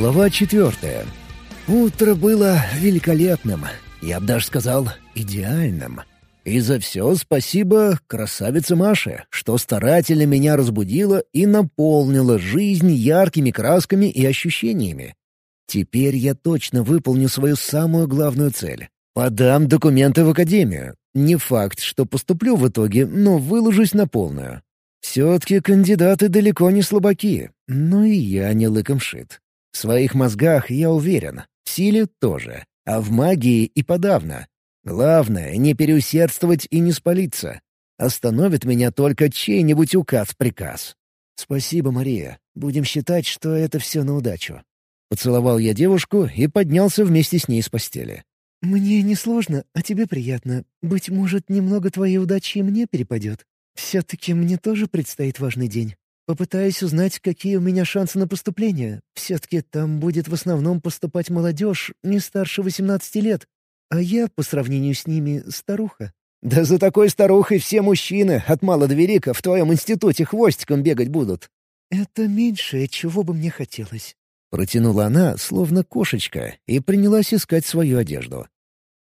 Глава четвертая. Утро было великолепным. Я бы даже сказал, идеальным. И за все спасибо красавице Маше, что старательно меня разбудила и наполнила жизнь яркими красками и ощущениями. Теперь я точно выполню свою самую главную цель. Подам документы в академию. Не факт, что поступлю в итоге, но выложусь на полную. Все-таки кандидаты далеко не слабаки, но и я не лыком шит. В своих мозгах я уверен, в силе тоже, а в магии и подавно. Главное — не переусердствовать и не спалиться. Остановит меня только чей-нибудь указ-приказ. «Спасибо, Мария. Будем считать, что это все на удачу». Поцеловал я девушку и поднялся вместе с ней с постели. «Мне несложно, а тебе приятно. Быть может, немного твоей удачи и мне перепадет. Все-таки мне тоже предстоит важный день. Попытаюсь узнать, какие у меня шансы на поступление. Все-таки там будет в основном поступать молодежь не старше 18 лет, а я, по сравнению с ними, старуха». «Да за такой старухой все мужчины, от мала до велика, в твоем институте хвостиком бегать будут». «Это меньшее, чего бы мне хотелось». Протянула она, словно кошечка, и принялась искать свою одежду.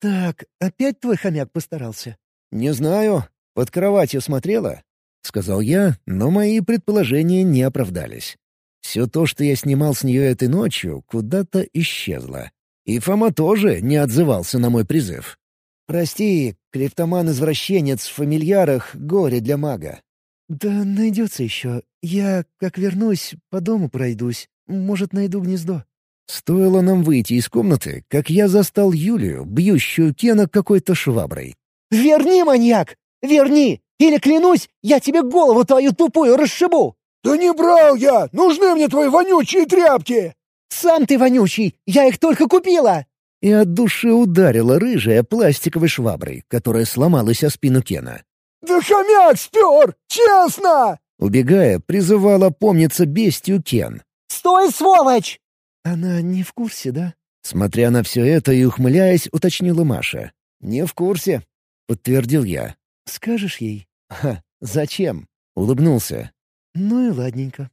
«Так, опять твой хомяк постарался?» «Не знаю. Под кроватью смотрела?» — сказал я, но мои предположения не оправдались. Все то, что я снимал с нее этой ночью, куда-то исчезло. И Фома тоже не отзывался на мой призыв. «Прости, клептоман-извращенец в фамильярах — горе для мага». «Да найдется еще. Я, как вернусь, по дому пройдусь. Может, найду гнездо». Стоило нам выйти из комнаты, как я застал Юлию, бьющую Кена какой-то шваброй. «Верни, маньяк! Верни! Или, клянусь, я тебе голову твою тупую расшибу!» «Да не брал я! Нужны мне твои вонючие тряпки!» «Сам ты вонючий! Я их только купила!» И от души ударила рыжая пластиковой шваброй, которая сломалась о спину Кена. «Да хомяк спер! Честно!» Убегая, призывала помниться бестию Кен. «Стой, сволочь!» «Она не в курсе, да?» Смотря на все это и ухмыляясь, уточнила Маша. «Не в курсе», — подтвердил я. «Скажешь ей?» «Ха, зачем?» — улыбнулся. «Ну и ладненько».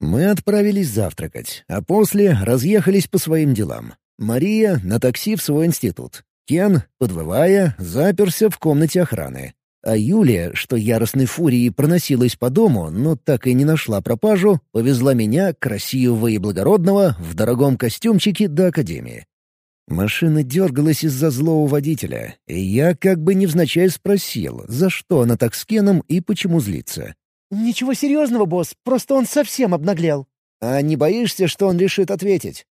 Мы отправились завтракать, а после разъехались по своим делам. Мария на такси в свой институт. Кен, подвывая, заперся в комнате охраны. А Юлия, что яростной фурией проносилась по дому, но так и не нашла пропажу, повезла меня, красивого и благородного, в дорогом костюмчике до академии. Машина дергалась из-за злого водителя, и я как бы невзначай спросил, за что она так с Кеном и почему злится. «Ничего серьезного, босс, просто он совсем обнаглел». «А не боишься, что он решит ответить?»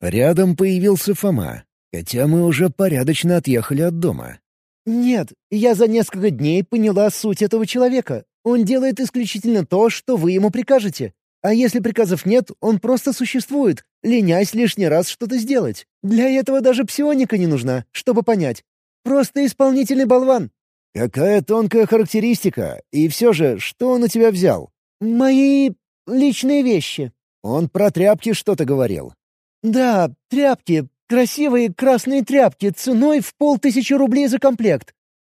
Рядом появился Фома, хотя мы уже порядочно отъехали от дома. «Нет, я за несколько дней поняла суть этого человека. Он делает исключительно то, что вы ему прикажете. А если приказов нет, он просто существует, ленясь лишний раз что-то сделать. Для этого даже псионика не нужна, чтобы понять. Просто исполнительный болван». «Какая тонкая характеристика. И все же, что он у тебя взял?» «Мои личные вещи». «Он про тряпки что-то говорил». «Да, тряпки. Красивые красные тряпки ценой в полтысячи рублей за комплект.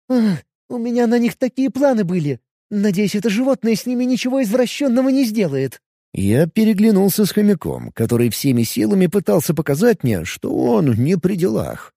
Ах, у меня на них такие планы были. Надеюсь, это животное с ними ничего извращенного не сделает». Я переглянулся с хомяком, который всеми силами пытался показать мне, что он не при делах.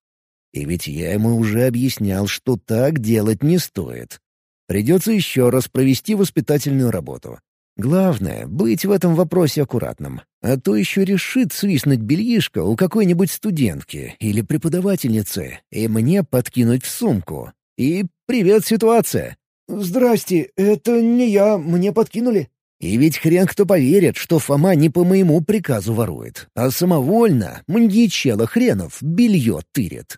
И ведь я ему уже объяснял, что так делать не стоит. Придется еще раз провести воспитательную работу. Главное — быть в этом вопросе аккуратным. А то еще решит свистнуть бельишко у какой-нибудь студентки или преподавательницы и мне подкинуть в сумку. И привет, ситуация. «Здрасте, это не я, мне подкинули». И ведь хрен кто поверит, что Фома не по моему приказу ворует, а самовольно, маньячела хренов, белье тырит.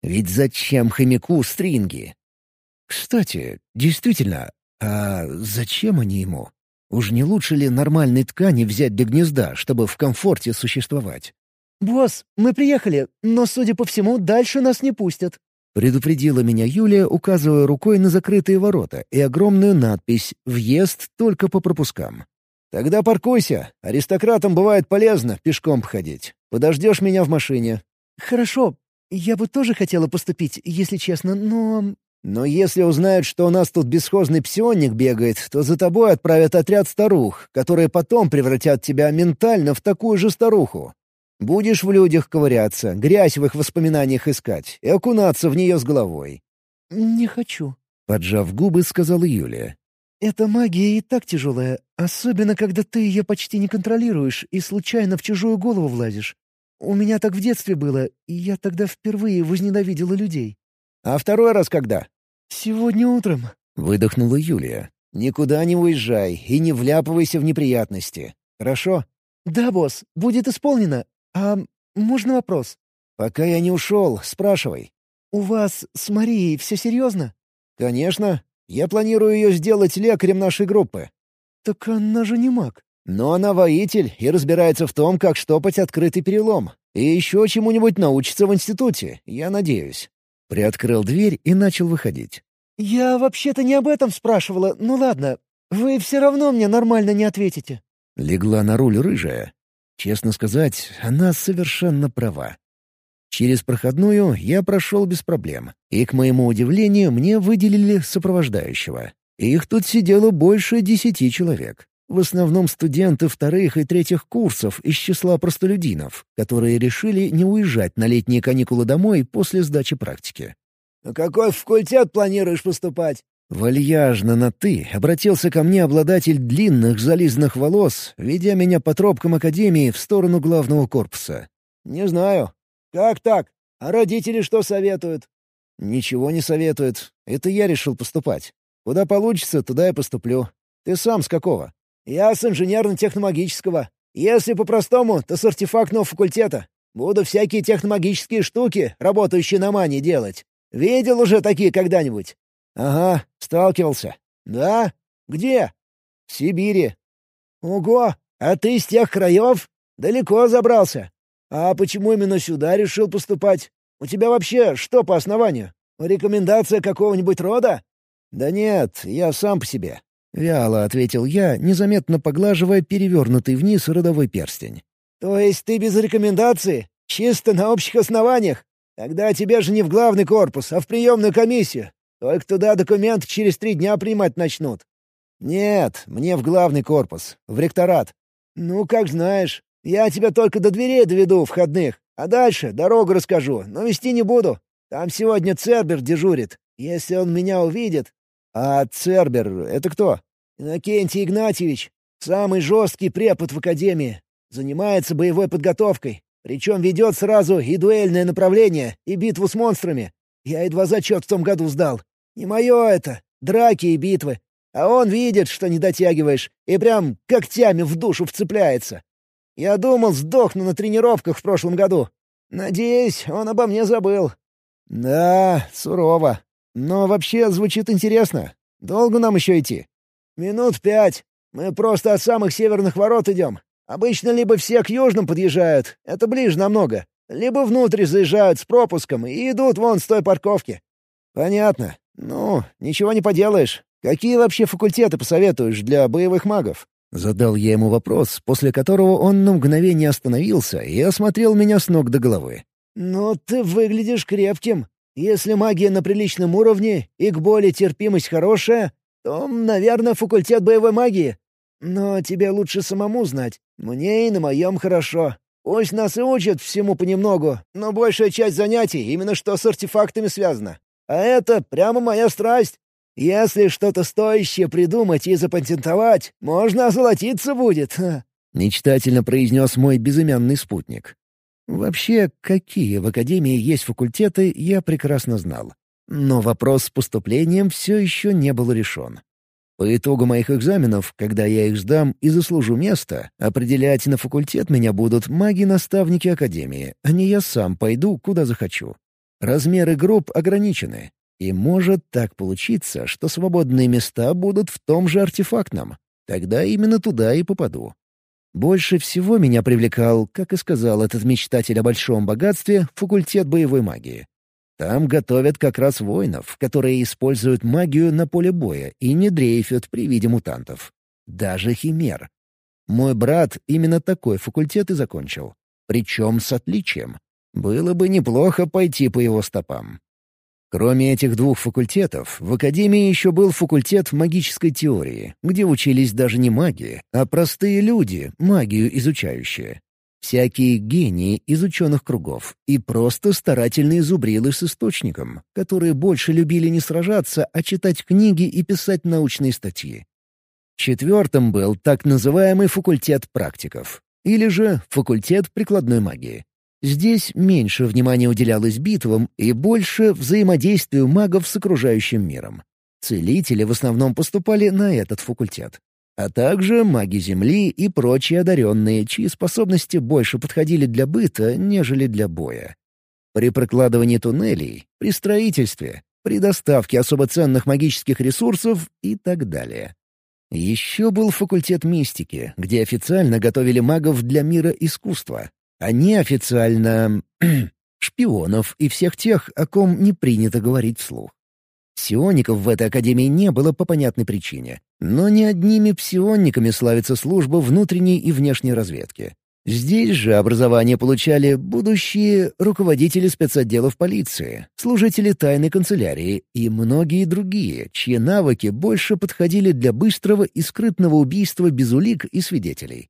Ведь зачем хомяку стринги? Кстати, действительно, а зачем они ему? Уж не лучше ли нормальной ткани взять для гнезда, чтобы в комфорте существовать? «Босс, мы приехали, но, судя по всему, дальше нас не пустят». Предупредила меня Юлия, указывая рукой на закрытые ворота и огромную надпись «Въезд только по пропускам». «Тогда паркуйся. Аристократам бывает полезно пешком походить. Подождешь меня в машине». «Хорошо. Я бы тоже хотела поступить, если честно, но...» «Но если узнают, что у нас тут бесхозный псионник бегает, то за тобой отправят отряд старух, которые потом превратят тебя ментально в такую же старуху. Будешь в людях ковыряться, грязь в их воспоминаниях искать и окунаться в нее с головой». «Не хочу», — поджав губы, сказала Юлия. «Эта магия и так тяжелая, особенно когда ты ее почти не контролируешь и случайно в чужую голову влазишь. У меня так в детстве было, и я тогда впервые возненавидела людей». «А второй раз когда?» «Сегодня утром», — выдохнула Юлия. «Никуда не уезжай и не вляпывайся в неприятности. Хорошо?» «Да, босс, будет исполнено. А можно вопрос?» «Пока я не ушел, спрашивай». «У вас с Марией все серьезно?» «Конечно. Я планирую ее сделать лекарем нашей группы». «Так она же не маг». «Но она воитель и разбирается в том, как штопать открытый перелом. И еще чему-нибудь научится в институте, я надеюсь». Приоткрыл дверь и начал выходить. «Я вообще-то не об этом спрашивала. Ну ладно, вы все равно мне нормально не ответите». Легла на руль рыжая. Честно сказать, она совершенно права. Через проходную я прошел без проблем, и, к моему удивлению, мне выделили сопровождающего. Их тут сидело больше десяти человек. В основном студенты вторых и третьих курсов из числа простолюдинов, которые решили не уезжать на летние каникулы домой после сдачи практики. «На какой факультет планируешь поступать?» Вальяжно на «ты» обратился ко мне обладатель длинных зализанных волос, ведя меня по тропкам Академии в сторону главного корпуса. «Не знаю. «Как так? А родители что советуют?» «Ничего не советуют. Это я решил поступать. Куда получится, туда я поступлю. Ты сам с какого?» «Я с инженерно-техномагического. Если по-простому, то с артефактного факультета. Буду всякие техномагические штуки, работающие на мане, делать. Видел уже такие когда-нибудь?» «Ага, сталкивался». «Да? Где?» «В Сибири». «Ого! А ты из тех краев? Далеко забрался?» «А почему именно сюда решил поступать? У тебя вообще что по основанию? Рекомендация какого-нибудь рода?» «Да нет, я сам по себе», — вяло ответил я, незаметно поглаживая перевернутый вниз родовой перстень. «То есть ты без рекомендации? Чисто на общих основаниях? Тогда тебе же не в главный корпус, а в приемную комиссию. Только туда документы через три дня принимать начнут». «Нет, мне в главный корпус, в ректорат». «Ну, как знаешь. Я тебя только до дверей доведу, входных, а дальше дорогу расскажу, но вести не буду. Там сегодня Цербер дежурит. Если он меня увидит...» «А Цербер — это кто?» «Иннокентий Игнатьевич. Самый жесткий препод в Академии. Занимается боевой подготовкой. Причем ведет сразу и дуэльное направление, и битву с монстрами. Я едва зачет в том году сдал. Не мое это. Драки и битвы. А он видит, что не дотягиваешь, и прям когтями в душу вцепляется. Я думал, сдохну на тренировках в прошлом году. Надеюсь, он обо мне забыл». «Да, сурово. Но вообще звучит интересно. Долго нам еще идти?» «Минут пять. Мы просто от самых северных ворот идем. Обычно либо все к южным подъезжают, это ближе намного, либо внутрь заезжают с пропуском и идут вон с той парковки». «Понятно. Ну, ничего не поделаешь. Какие вообще факультеты посоветуешь для боевых магов?» Задал я ему вопрос, после которого он на мгновение остановился и осмотрел меня с ног до головы. «Ну, ты выглядишь крепким. Если магия на приличном уровне и к боли терпимость хорошая, то, наверное, факультет боевой магии. Но тебе лучше самому знать. Мне и на моем хорошо. Пусть нас и учат всему понемногу, но большая часть занятий именно что с артефактами связана. А это прямо моя страсть. Если что-то стоящее придумать и запатентовать, можно озолотиться будет. Мечтательно произнес мой безымянный спутник. Вообще, какие в Академии есть факультеты, я прекрасно знал. Но вопрос с поступлением все еще не был решен. По итогу моих экзаменов, когда я их сдам и заслужу место, определять на факультет меня будут маги-наставники Академии, а не я сам пойду, куда захочу. Размеры групп ограничены, и может так получиться, что свободные места будут в том же артефактном. Тогда именно туда и попаду. Больше всего меня привлекал, как и сказал этот мечтатель о большом богатстве, факультет боевой магии. Там готовят как раз воинов, которые используют магию на поле боя и не дрейфят при виде мутантов. Даже химер. Мой брат именно такой факультет и закончил. Причем с отличием. Было бы неплохо пойти по его стопам. Кроме этих двух факультетов, в Академии еще был факультет магической теории, где учились даже не маги, а простые люди, магию изучающие. Всякие гении из ученых кругов и просто старательные зубрилы с источником, которые больше любили не сражаться, а читать книги и писать научные статьи. Четвертым был так называемый факультет практиков, или же факультет прикладной магии. Здесь меньше внимания уделялось битвам и больше взаимодействию магов с окружающим миром. Целители в основном поступали на этот факультет а также маги Земли и прочие одаренные, чьи способности больше подходили для быта, нежели для боя. При прокладывании туннелей, при строительстве, при доставке особо ценных магических ресурсов и так далее. Еще был факультет мистики, где официально готовили магов для мира искусства, а неофициально — шпионов и всех тех, о ком не принято говорить вслух. Псиоников в этой академии не было по понятной причине. Но не одними псионниками славится служба внутренней и внешней разведки. Здесь же образование получали будущие руководители спецотделов полиции, служители тайной канцелярии и многие другие, чьи навыки больше подходили для быстрого и скрытного убийства без улик и свидетелей.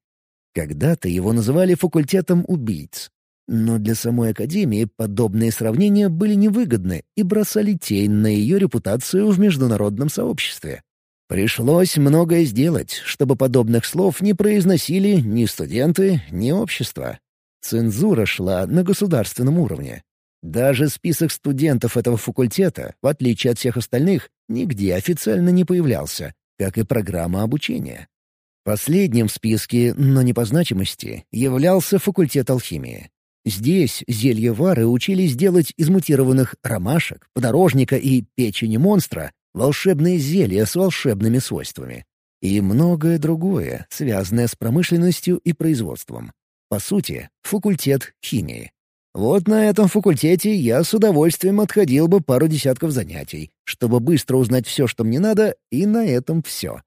Когда-то его называли факультетом убийц, но для самой Академии подобные сравнения были невыгодны и бросали тень на ее репутацию в международном сообществе. Пришлось многое сделать, чтобы подобных слов не произносили ни студенты, ни общество. Цензура шла на государственном уровне. Даже список студентов этого факультета, в отличие от всех остальных, нигде официально не появлялся, как и программа обучения. Последним в списке, но не по значимости, являлся факультет алхимии. Здесь зельевары учились делать из мутированных ромашек, подорожника и печени монстра волшебные зелья с волшебными свойствами. И многое другое, связанное с промышленностью и производством. По сути, факультет химии. Вот на этом факультете я с удовольствием отходил бы пару десятков занятий, чтобы быстро узнать все, что мне надо, и на этом все.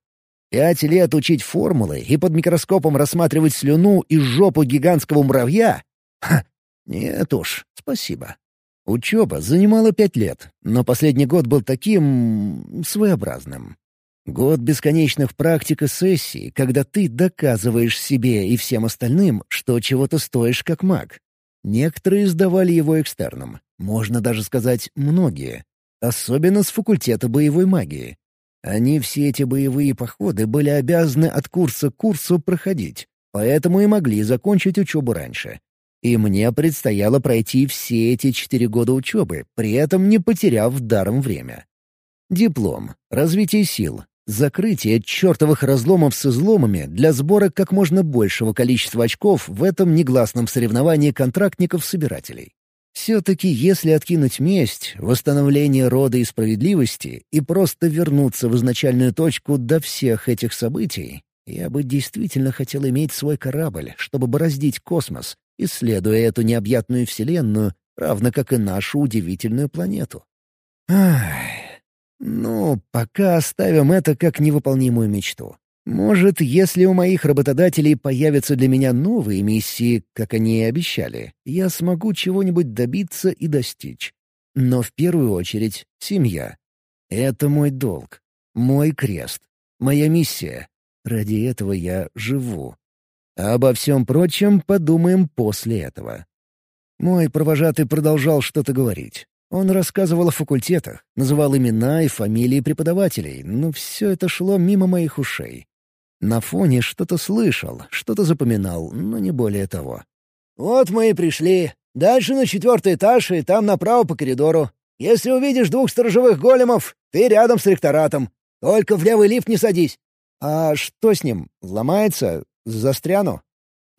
Пять лет учить формулы и под микроскопом рассматривать слюну и жопу гигантского муравья Ха, нет уж, спасибо. Учеба занимала пять лет, но последний год был таким... своеобразным. Год бесконечных практик и сессий, когда ты доказываешь себе и всем остальным, что чего-то стоишь как маг. Некоторые сдавали его экстерном, можно даже сказать, многие. Особенно с факультета боевой магии. Они все эти боевые походы были обязаны от курса к курсу проходить, поэтому и могли закончить учебу раньше. И мне предстояло пройти все эти четыре года учебы, при этом не потеряв даром время. Диплом, развитие сил, закрытие чертовых разломов с изломами для сбора как можно большего количества очков в этом негласном соревновании контрактников-собирателей. Все-таки если откинуть месть, восстановление рода и справедливости и просто вернуться в изначальную точку до всех этих событий, я бы действительно хотел иметь свой корабль, чтобы бороздить космос, исследуя эту необъятную вселенную, равно как и нашу удивительную планету. Ай, ну, пока оставим это как невыполнимую мечту. Может, если у моих работодателей появятся для меня новые миссии, как они и обещали, я смогу чего-нибудь добиться и достичь. Но в первую очередь — семья. Это мой долг, мой крест, моя миссия. Ради этого я живу. А обо всем прочем подумаем после этого. Мой провожатый продолжал что-то говорить. Он рассказывал о факультетах, называл имена и фамилии преподавателей, но все это шло мимо моих ушей. На фоне что-то слышал, что-то запоминал, но не более того. «Вот мы и пришли. Дальше на четвертый этаж и там направо по коридору. Если увидишь двух сторожевых големов, ты рядом с ректоратом. Только в левый лифт не садись». «А что с ним? Ломается? Застряну?»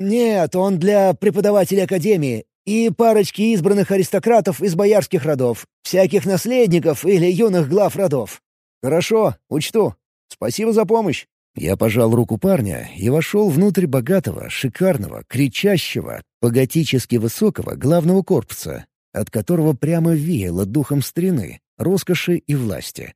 «Нет, он для преподавателей Академии и парочки избранных аристократов из боярских родов, всяких наследников или юных глав родов». «Хорошо, учту. Спасибо за помощь». Я пожал руку парня и вошел внутрь богатого, шикарного, кричащего, поготически высокого главного корпуса, от которого прямо веяло духом старины, роскоши и власти.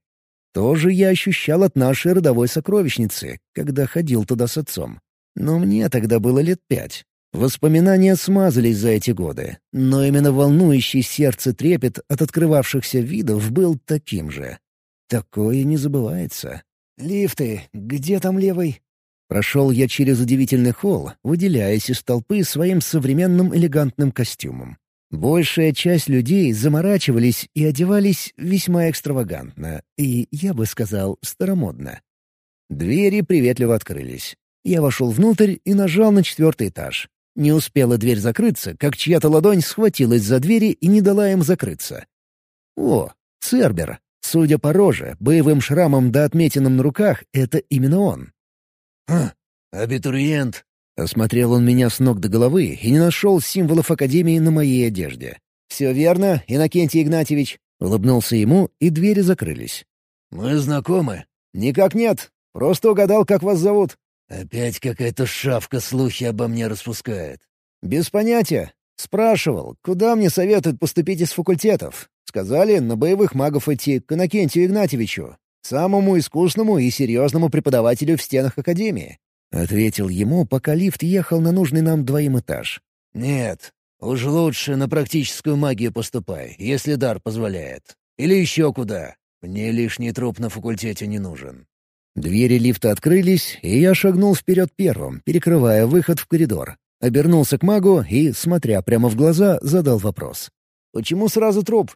Тоже я ощущал от нашей родовой сокровищницы, когда ходил туда с отцом. Но мне тогда было лет пять. Воспоминания смазались за эти годы, но именно волнующий сердце трепет от открывавшихся видов был таким же. Такое не забывается. «Лифты, где там левый?» Прошел я через удивительный холл, выделяясь из толпы своим современным элегантным костюмом. Большая часть людей заморачивались и одевались весьма экстравагантно и, я бы сказал, старомодно. Двери приветливо открылись. Я вошел внутрь и нажал на четвертый этаж. Не успела дверь закрыться, как чья-то ладонь схватилась за двери и не дала им закрыться. О, Цербер. Судя по роже, боевым шрамам да отметинам на руках, это именно он. «Хм, абитуриент», Осмотрел он меня с ног до головы и не нашел символов Академии на моей одежде. «Все верно, Иннокентий Игнатьевич», — улыбнулся ему, и двери закрылись. «Мы знакомы?» «Никак нет. Просто угадал, как вас зовут». «Опять какая-то шавка слухи обо мне распускает». «Без понятия. Спрашивал, куда мне советуют поступить из факультетов. Сказали, на боевых магов идти к Иннокентию Игнатьевичу, самому искусному и серьезному преподавателю в стенах Академии. Ответил ему, пока лифт ехал на нужный нам двоим этаж. «Нет, уж лучше на практическую магию поступай, если дар позволяет. Или еще куда. Мне лишний труп на факультете не нужен». Двери лифта открылись, и я шагнул вперед первым, перекрывая выход в коридор. Обернулся к магу и, смотря прямо в глаза, задал вопрос. «Почему сразу труп?»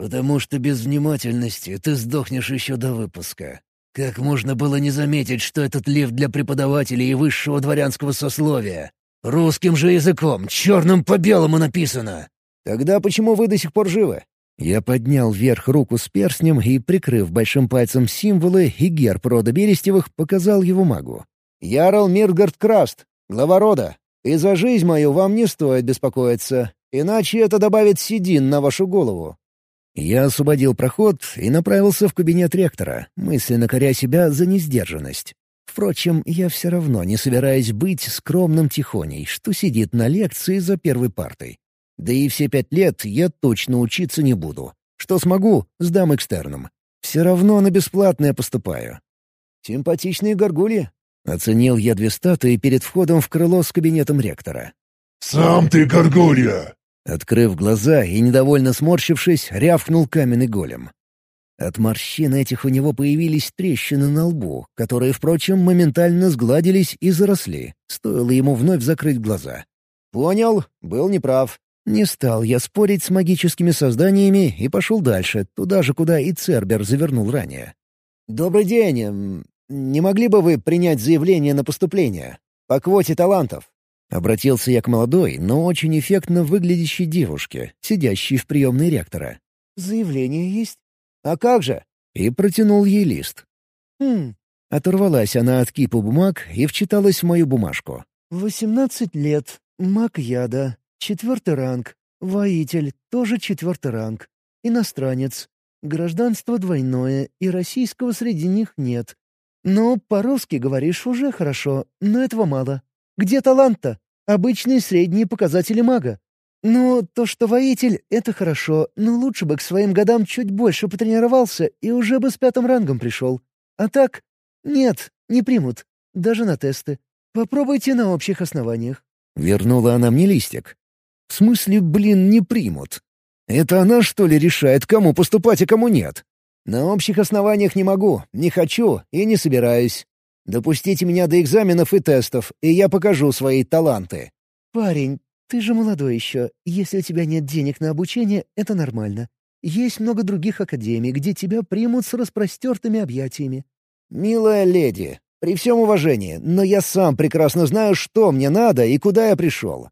«Потому что без внимательности ты сдохнешь еще до выпуска. Как можно было не заметить, что этот лифт для преподавателей и высшего дворянского сословия? Русским же языком, черным по белому написано!» «Тогда почему вы до сих пор живы?» Я поднял вверх руку с перстнем и, прикрыв большим пальцем символы и герб рода Берестевых, показал его магу. «Ярл Миргард Краст, глава рода. И за жизнь мою вам не стоит беспокоиться, иначе это добавит седин на вашу голову. Я освободил проход и направился в кабинет ректора, мысленно коря себя за несдержанность. Впрочем, я все равно не собираюсь быть скромным тихоней, что сидит на лекции за первой партой. Да и все пять лет я точно учиться не буду. Что смогу, сдам экстерном. Все равно на бесплатное поступаю. Симпатичные горгульи. Оценил я две статуи перед входом в крыло с кабинетом ректора. «Сам ты горгулья!» Открыв глаза и недовольно сморщившись, рявкнул каменный голем. От морщин этих у него появились трещины на лбу, которые, впрочем, моментально сгладились и заросли, стоило ему вновь закрыть глаза. «Понял, был неправ. Не стал я спорить с магическими созданиями и пошел дальше, туда же, куда и Цербер завернул ранее. «Добрый день. Не могли бы вы принять заявление на поступление? По квоте талантов?» Обратился я к молодой, но очень эффектно выглядящей девушке, сидящей в приемной ректора. «Заявление есть?» «А как же?» И протянул ей лист. «Хм...» Оторвалась она от кипа бумаг и вчиталась в мою бумажку. «Восемнадцать лет. Маг яда. Четвертый ранг. Воитель. Тоже четвертый ранг. Иностранец. Гражданство двойное, и российского среди них нет. Но по-русски говоришь уже хорошо, но этого мало. Где талант-то? Обычные средние показатели мага. Ну, то, что воитель — это хорошо, но лучше бы к своим годам чуть больше потренировался и уже бы с пятым рангом пришел. А так? Нет, не примут. Даже на тесты. Попробуйте на общих основаниях. Вернула она мне листик. В смысле, блин, не примут? Это она, что ли, решает, кому поступать, а кому нет? На общих основаниях не могу, не хочу и не собираюсь. Допустите меня до экзаменов и тестов, и я покажу свои таланты». «Парень, ты же молодой еще. Если у тебя нет денег на обучение, это нормально. Есть много других академий, где тебя примут с распростертыми объятиями». «Милая леди, при всем уважении, но я сам прекрасно знаю, что мне надо и куда я пришел.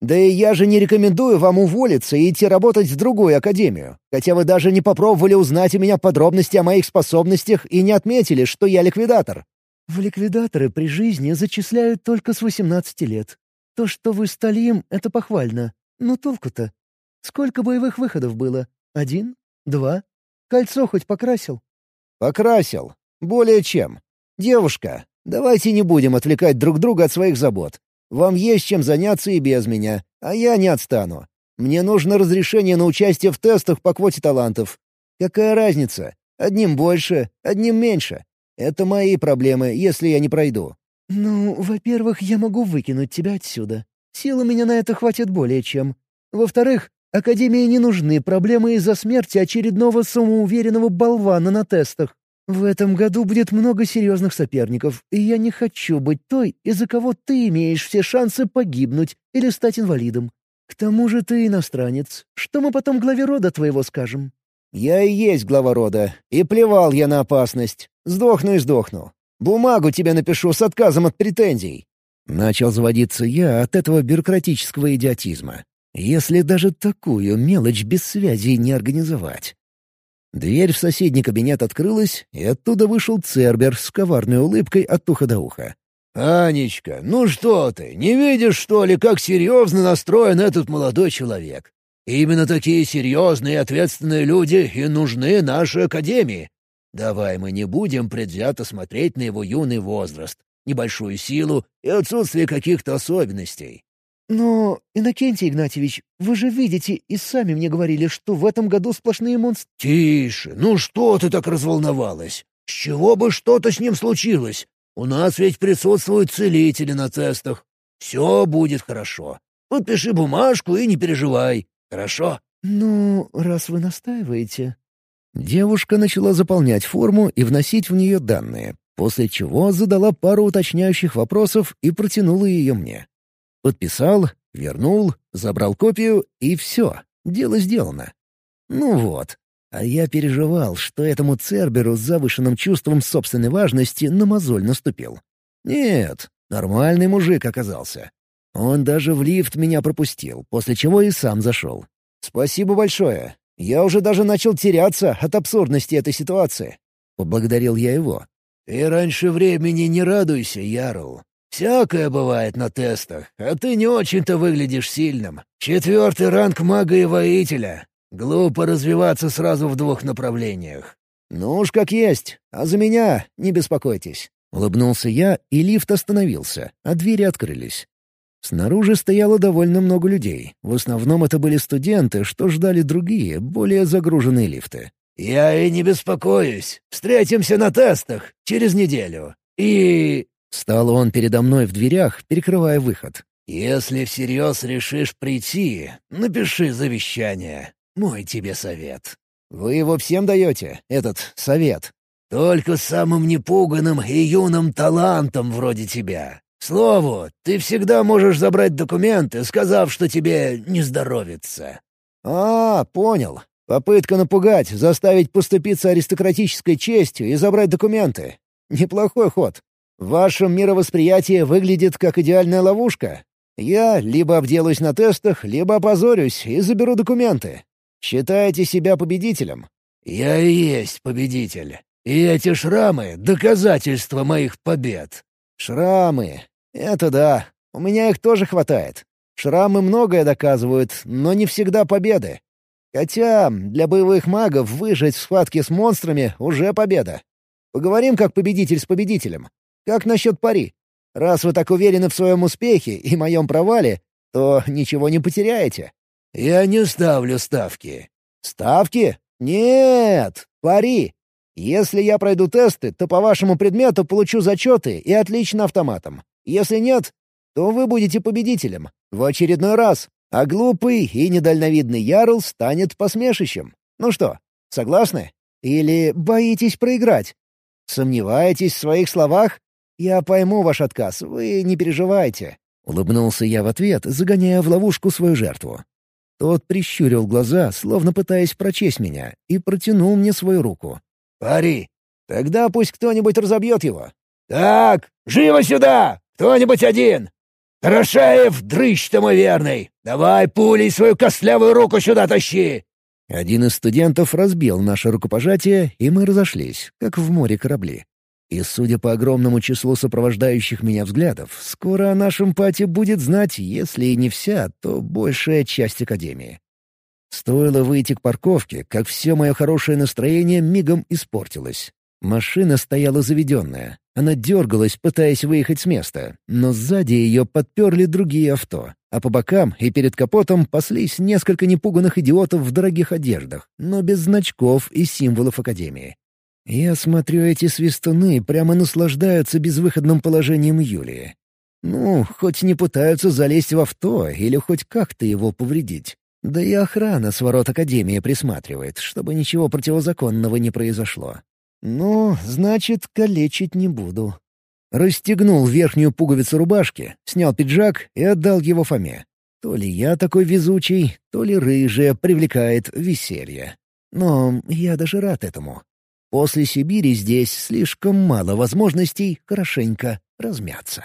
Да и я же не рекомендую вам уволиться и идти работать в другую академию, хотя вы даже не попробовали узнать у меня подробности о моих способностях и не отметили, что я ликвидатор. В ликвидаторы при жизни зачисляют только с 18 лет. То, что вы стали им, это похвально. Но толку-то? Сколько боевых выходов было? Один? Два? Кольцо хоть покрасил? Покрасил. Более чем. Девушка, давайте не будем отвлекать друг друга от своих забот. Вам есть чем заняться и без меня, а я не отстану. Мне нужно разрешение на участие в тестах по квоте талантов. Какая разница? Одним больше, одним меньше. Это мои проблемы, если я не пройду». «Ну, во-первых, я могу выкинуть тебя отсюда. Сил у меня на это хватит более чем. Во-вторых, Академии не нужны проблемы из-за смерти очередного самоуверенного болвана на тестах. В этом году будет много серьезных соперников, и я не хочу быть той, из-за кого ты имеешь все шансы погибнуть или стать инвалидом. К тому же ты иностранец. Что мы потом главе рода твоего скажем?» «Я и есть глава рода, и плевал я на опасность. Сдохну и сдохну. Бумагу тебе напишу с отказом от претензий». Начал заводиться я от этого бюрократического идиотизма. Если даже такую мелочь без связи не организовать. Дверь в соседний кабинет открылась, и оттуда вышел Цербер с коварной улыбкой от уха до уха. «Анечка, ну что ты, не видишь, что ли, как серьезно настроен этот молодой человек? Именно такие серьезные и ответственные люди и нужны нашей академии. Давай мы не будем предвзято смотреть на его юный возраст, небольшую силу и отсутствие каких-то особенностей. «Но, Иннокентий Игнатьевич, вы же видите и сами мне говорили, что в этом году сплошные монстры...» «Тише! Ну что ты так разволновалась? С чего бы что-то с ним случилось? У нас ведь присутствуют целители на тестах. Все будет хорошо. Подпиши бумажку и не переживай. Хорошо?» «Ну, раз вы настаиваете...» Девушка начала заполнять форму и вносить в нее данные, после чего задала пару уточняющих вопросов и протянула ее мне. Подписал, вернул, забрал копию, и все, дело сделано. Ну вот. А я переживал, что этому Церберу с завышенным чувством собственной важности на мозоль наступил. Нет, нормальный мужик оказался. Он даже в лифт меня пропустил, после чего и сам зашел. «Спасибо большое. Я уже даже начал теряться от абсурдности этой ситуации». Поблагодарил я его. «Ты раньше времени не радуйся, Ярл. Всякое бывает на тестах, а ты не очень-то выглядишь сильным. Четвертый ранг мага и воителя. Глупо развиваться сразу в двух направлениях. Ну уж как есть, а за меня не беспокойтесь. Улыбнулся я, и лифт остановился, а двери открылись. Снаружи стояло довольно много людей. В основном это были студенты, что ждали другие, более загруженные лифты. «Я и не беспокоюсь. Встретимся на тестах через неделю. И...» Стал он передо мной в дверях, перекрывая выход. «Если всерьез решишь прийти, напиши завещание. Мой тебе совет». «Вы его всем даете, этот совет?» «Только самым непуганным и юным талантом вроде тебя. Слову, ты всегда можешь забрать документы, сказав, что тебе не здоровится». «А, понял. Попытка напугать, заставить поступиться аристократической честью и забрать документы. Неплохой ход. В вашем мировосприятии выглядит как идеальная ловушка. Я либо обделаюсь на тестах, либо опозорюсь и заберу документы. Считаете себя победителем? Я и есть победитель. И эти шрамы — доказательства моих побед. Шрамы. Это да. У меня их тоже хватает. Шрамы многое доказывают, но не всегда победы. Хотя для боевых магов выжить в схватке с монстрами уже победа. Поговорим как победитель с победителем. Как насчет пари? Раз вы так уверены в своем успехе и моем провале, то ничего не потеряете». «Я не ставлю ставки». «Ставки? Нет, пари. Если я пройду тесты, то по вашему предмету получу зачеты и отлично автоматом. Если нет, то вы будете победителем. В очередной раз. А глупый и недальновидный Ярл станет посмешищем. Ну что, согласны? Или боитесь проиграть? Сомневаетесь в своих словах? «Я пойму ваш отказ, вы не переживайте», — улыбнулся я в ответ, загоняя в ловушку свою жертву. Тот прищурил глаза, словно пытаясь прочесть меня, и протянул мне свою руку. «Пари! Тогда пусть кто-нибудь разобьет его». «Так, живо сюда! Кто-нибудь один! Хорошаев, дрыщ ты мой верный! Давай пулей свою костлявую руку сюда тащи!» Один из студентов разбил наше рукопожатие, и мы разошлись, как в море корабли. И, судя по огромному числу сопровождающих меня взглядов, скоро о нашем пати будет знать, если и не вся, то большая часть Академии. Стоило выйти к парковке, как все мое хорошее настроение мигом испортилось. Машина стояла заведенная. Она дергалась, пытаясь выехать с места, но сзади ее подперли другие авто, а по бокам и перед капотом паслись несколько непуганных идиотов в дорогих одеждах, но без значков и символов Академии. Я смотрю, эти свистуны прямо наслаждаются безвыходным положением Юлии. Ну, хоть не пытаются залезть в авто или хоть как-то его повредить. Да и охрана с ворот Академии присматривает, чтобы ничего противозаконного не произошло. Ну, значит, калечить не буду. Расстегнул верхнюю пуговицу рубашки, снял пиджак и отдал его Фоме. То ли я такой везучий, то ли рыжая привлекает веселье. Но я даже рад этому. После Сибири здесь слишком мало возможностей хорошенько размяться.